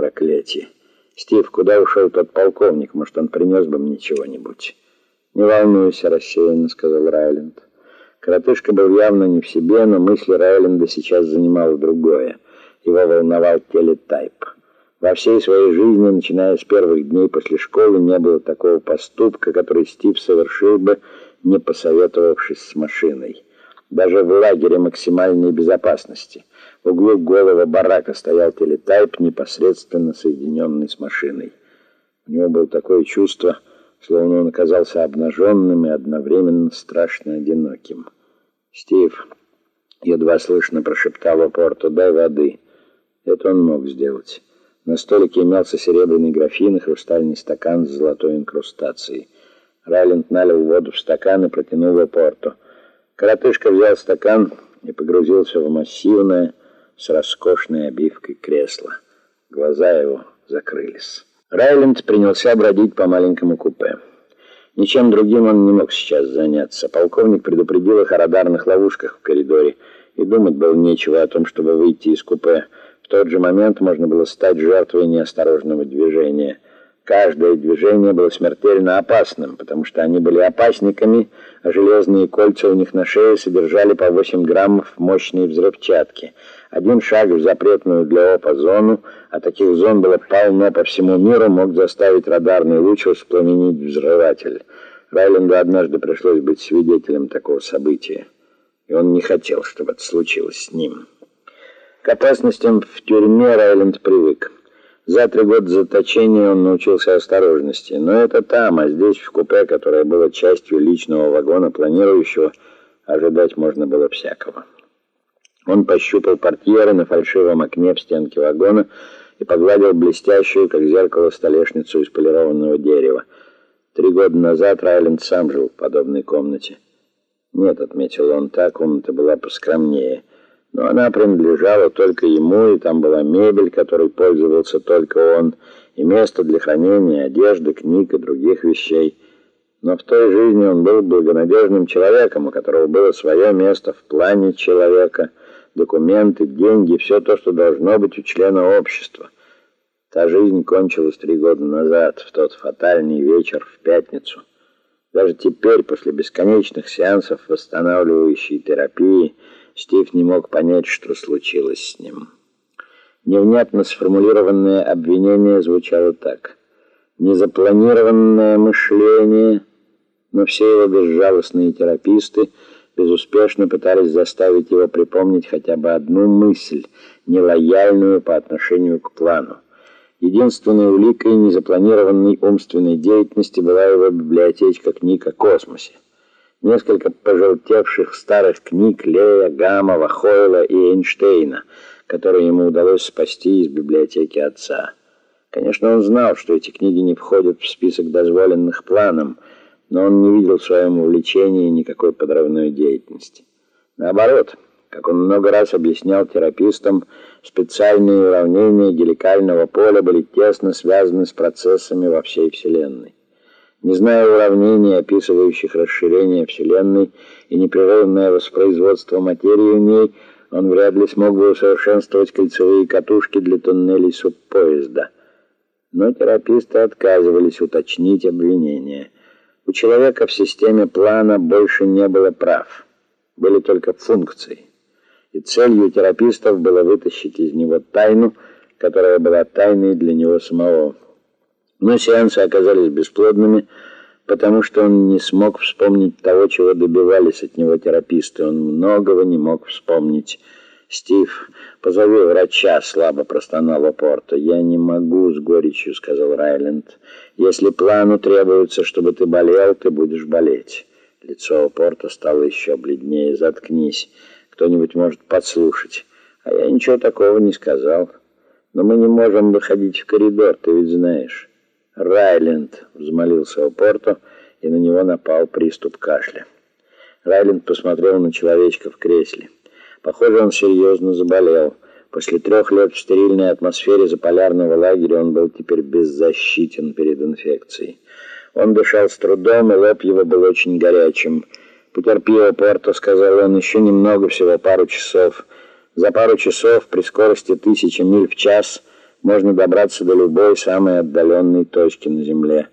Проклятие. Стив, куда ушел тот полковник? Может, он принес бы мне чего-нибудь? Не волнуйся, рассеянно сказал Райленд. Коротышка был явно не в себе, но мысли Райленда сейчас занимало другое. Его волновал телетайп. Во всей своей жизни, начиная с первых дней после школы, не было такого поступка, который Стив совершил бы, не посоветовавшись с машиной. Даже в лагере максимальной безопасности. Углу голого барака стоял телетайп, непосредственно соединенный с машиной. У него было такое чувство, словно он оказался обнаженным и одновременно страшно одиноким. «Стив», — едва слышно прошептал Опорто, — «дай воды». Это он мог сделать. На столике имелся серебряный графин и хрустальный стакан с золотой инкрустацией. Райленд налил воду в стакан и протянул Опорто. Коротышка взял стакан и погрузился в массивное, с роскошной обивкой кресло. Глаза его закрылись. Райленд принялся бродить по маленькому купе. Ничем другим он не мог сейчас заняться. Полковник предупредил их о радарных ловушках в коридоре, и думать было нечего о том, чтобы выйти из купе. В тот же момент можно было стать жертвой неосторожного движения. Каждое движение было смертельно опасным, потому что они были опасниками, а железные кольца у них на шее содержали по 8 граммов мощной взрывчатки. Один шаг в запретную для ОПА зону, а таких зон было полно по всему миру, мог заставить радарный луч воспламенить взрыватель. Райленду однажды пришлось быть свидетелем такого события, и он не хотел, чтобы это случилось с ним. К опасностям в тюрьме Райленд привык. За три года заточения он научился осторожности, но это там, а здесь, в купе, которое было частью личного вагона планирующего, ожидать можно было всякого. Он пощупал портьеры на фальшивом окне в стенке вагона и погладил блестящую, как зеркало, столешницу из полированного дерева. Три года назад Райленд сам жил в подобной комнате. Нет, отметил он, та комната была поскромнее, но она принадлежала только ему, и там была мебель, которой пользовался только он, и место для хранения одежды, книг и других вещей. Но в той жизни он был благонадежным человеком, у которого было свое место в плане человека — документы, деньги, все то, что должно быть у члена общества. Та жизнь кончилась три года назад, в тот фатальный вечер в пятницу. Даже теперь, после бесконечных сеансов восстанавливающей терапии, Стив не мог понять, что случилось с ним. Невнятно сформулированное обвинение звучало так: незапланированное мышление, но все его безжалостные тераписты безуспешно пытались заставить его припомнить хотя бы одну мысль, нелояльную по отношению к плану. Единственной уликой незапланированной умственной деятельности была его библиотечка книг о космосе. Несколько пожелтевших старых книг Лея, Гамова, Хойла и Эйнштейна, которые ему удалось спасти из библиотеки отца. Конечно, он знал, что эти книги не входят в список дозволенных планом, но он не видел в своем увлечении никакой подрывной деятельности. Наоборот, как он много раз объяснял терапистам, специальные уравнения геликального поля были тесно связаны с процессами во всей Вселенной. Не зная уравнений, описывающих расширение Вселенной и непрерывное воспроизводство материи в ней, он вряд ли смог бы усовершенствовать кольцевые катушки для туннелей субпоезда. Но тераписты отказывались уточнить обвинения – у человека в системе плана больше не было прав, были только функции. И целью терапистов было вытащить из него тайну, которая была тайной для него самого. Но сеансы оказались бесплодными, потому что он не смог вспомнить того, чего добивались от него тераписты. Он многого не мог вспомнить. «Стив, позови врача», — слабо простонала Порта. «Я не могу», — с горечью сказал Райленд. «Если плану требуется, чтобы ты болел, ты будешь болеть». Лицо Порта стало еще бледнее. «Заткнись. Кто-нибудь может подслушать». «А я ничего такого не сказал. Но мы не можем выходить в коридор, ты ведь знаешь». «Райленд», — взмолился Опорто, и на него напал приступ кашля. Райленд посмотрел на человечка в кресле. Похоже, он серьезно заболел. После трех лет в стерильной атмосфере заполярного лагеря он был теперь беззащитен перед инфекцией. Он дышал с трудом, и лоб его был очень горячим. «Потерпи, Порто», — сказал он, — «еще немного, всего пару часов». За пару часов при скорости тысячи миль в час можно добраться до любой самой отдаленной точки на Земле.